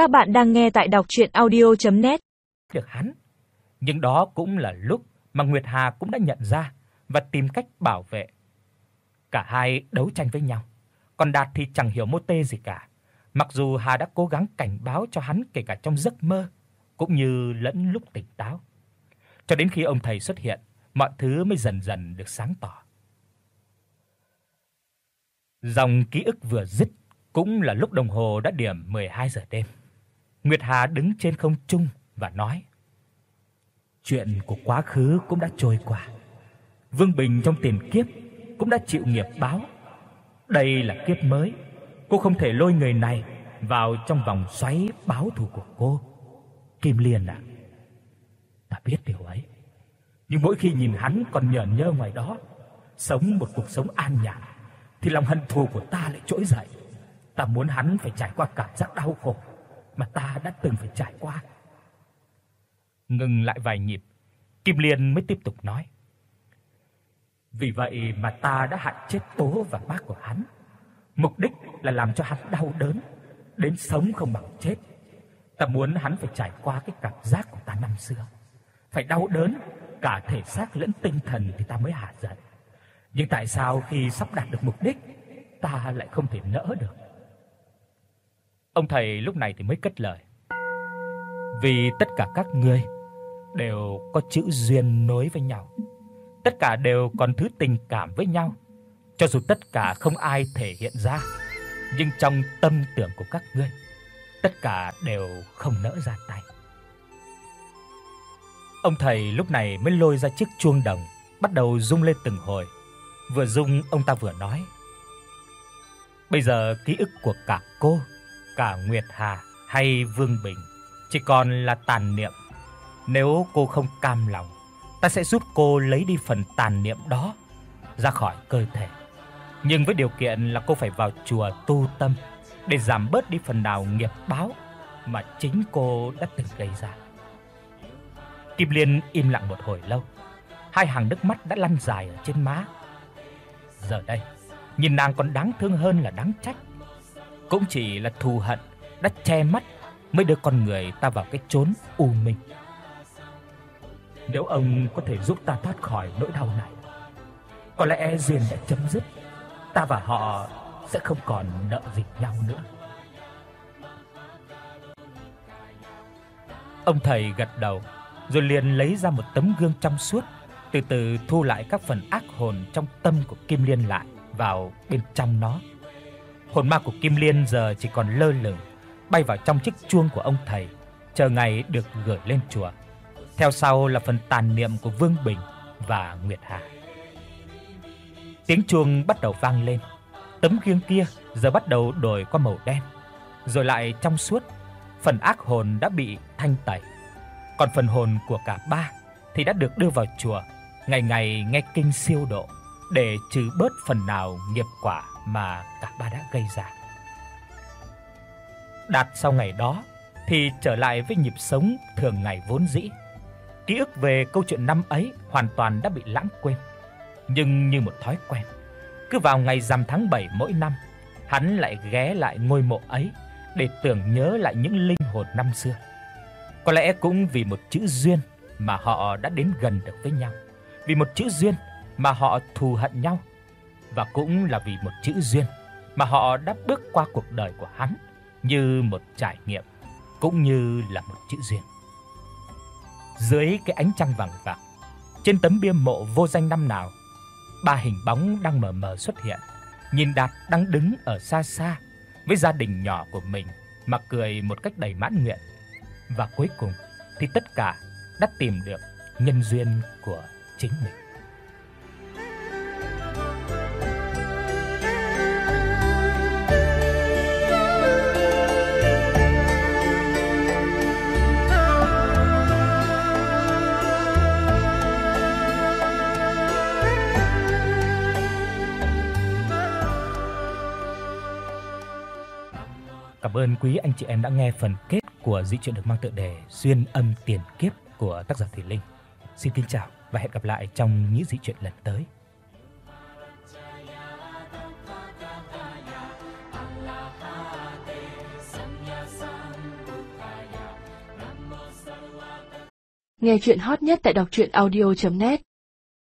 Các bạn đang nghe tại đọc audio net Được hắn. Nhưng đó cũng là lúc mà Nguyệt Hà cũng đã nhận ra và tìm cách bảo vệ. Cả hai đấu tranh với nhau, còn Đạt thì chẳng hiểu mô tê gì cả. Mặc dù Hà đã cố gắng cảnh báo cho hắn kể cả trong giấc mơ cũng như lẫn lúc tỉnh táo. Cho đến khi ông thầy xuất hiện, mọi thứ mới dần dần được sáng tỏ. Dòng ký ức vừa dứt, cũng là lúc đồng hồ đã điểm 12 giờ đêm. Nguyệt Hà đứng trên không trung và nói: Chuyện của quá khứ cũng đã trôi qua. Vương Bình trong tiền kiếp cũng đã chịu nghiệp báo. Đây là kiếp mới, cô không thể lôi người này vào trong vòng xoáy báo thù của cô. Kim Liên à, ta biết điều ấy. Nhưng mỗi khi nhìn hắn còn nhởn nhơ ngoài đó, sống một cuộc sống an nhàn thì lòng hận thù của ta lại trỗi dậy. Ta muốn hắn phải trải qua cảm giác đau khổ mà ta đã từng phải trải qua. Ngừng lại vài nhịp, Kim Liên mới tiếp tục nói: Vì vậy mà ta đã hại chết bố và bác của hắn. Mục đích là làm cho hắn đau đớn, đến sống không bằng chết. Ta muốn hắn phải trải qua cái cảm giác của ta năm xưa, phải đau đớn cả thể xác lẫn tinh thần thì ta mới hạ giận. Nhưng tại sao khi sắp đạt được mục đích, ta lại không thể nỡ được? Ông thầy lúc này thì mới cất lời. Vì tất cả các ngươi đều có chữ duyên nối với nhau. Tất cả đều còn thứ tình cảm với nhau. Cho dù tất cả không ai thể hiện ra, nhưng trong tâm tưởng của các ngươi, tất cả đều không nỡ ra tay. Ông thầy lúc này mới lôi ra chiếc chuông đồng, bắt đầu rung lên từng hồi. Vừa rung ông ta vừa nói: Bây giờ ký ức của cả cô, cả Nguyệt Hà hay Vương Bình chỉ còn là tàn niệm. Nếu cô không cam lòng, ta sẽ giúp cô lấy đi phần tàn niệm đó ra khỏi cơ thể. Nhưng với điều kiện là cô phải vào chùa tu tâm để giảm bớt đi phần nào nghiệp báo mà chính cô đã từng gây ra. Kim Liên im lặng một hồi lâu, hai hàng nước mắt đã lăn dài ở trên má. Giờ đây, nhìn nàng còn đáng thương hơn là đáng trách. Cũng chỉ là thù hận đã che mắt mới đưa con người ta vào cái chốn u minh. Nếu ông có thể giúp ta thoát khỏi nỗi đau này, có lẽ duyên đã chấm dứt, ta và họ sẽ không còn nợ gì nhau nữa. Ông thầy gật đầu, rồi liền lấy ra một tấm gương trong suốt, từ từ thu lại các phần ác hồn trong tâm của Kim Liên lại vào bên trong nó. Hồn ma của Kim Liên giờ chỉ còn lơ lửng bay vào trong chiếc chuông của ông thầy, chờ ngày được gửi lên chùa. Theo sau là phần tàn niệm của Vương Bình và Nguyệt Hà. Tiếng chuông bắt đầu vang lên. Tấm gương kia giờ bắt đầu đổi qua màu đen, rồi lại trong suốt. Phần ác hồn đã bị thanh tẩy, còn phần hồn của cả ba thì đã được đưa vào chùa, ngày ngày nghe kinh siêu độ để trừ bớt phần nào nghiệp quả mà cả ba đã gây ra. Đạt sau ngày đó thì trở lại với nhịp sống thường ngày vốn dĩ. Ký ức về câu chuyện năm ấy hoàn toàn đã bị lãng quên. Nhưng như một thói quen, cứ vào ngày rằm tháng 7 mỗi năm, hắn lại ghé lại ngôi mộ ấy để tưởng nhớ lại những linh hồn năm xưa. Có lẽ cũng vì một chữ duyên mà họ đã đến gần được với nhau, vì một chữ duyên mà họ thù hận nhau và cũng là vì một chữ duyên mà họ đã bước qua cuộc đời của hắn như một trải nghiệm cũng như là một chữ duyên. Dưới cái ánh trăng vàng vàng, trên tấm bia mộ vô danh năm nào, ba hình bóng đang mờ mờ xuất hiện. Nhìn Đạt đang đứng ở xa xa với gia đình nhỏ của mình mà cười một cách đầy mãn nguyện. Và cuối cùng thì tất cả đã tìm được nhân duyên của chính mình. Cảm ơn quý anh chị em đã nghe phần kết của dị truyện được mang tựa đề Xuyên âm tiền kiếp của tác giả Thủy Linh. Xin kính chào và hẹn gặp lại trong những dị truyện lần tới. Nghe truyện hot nhất tại đọc truyện audio net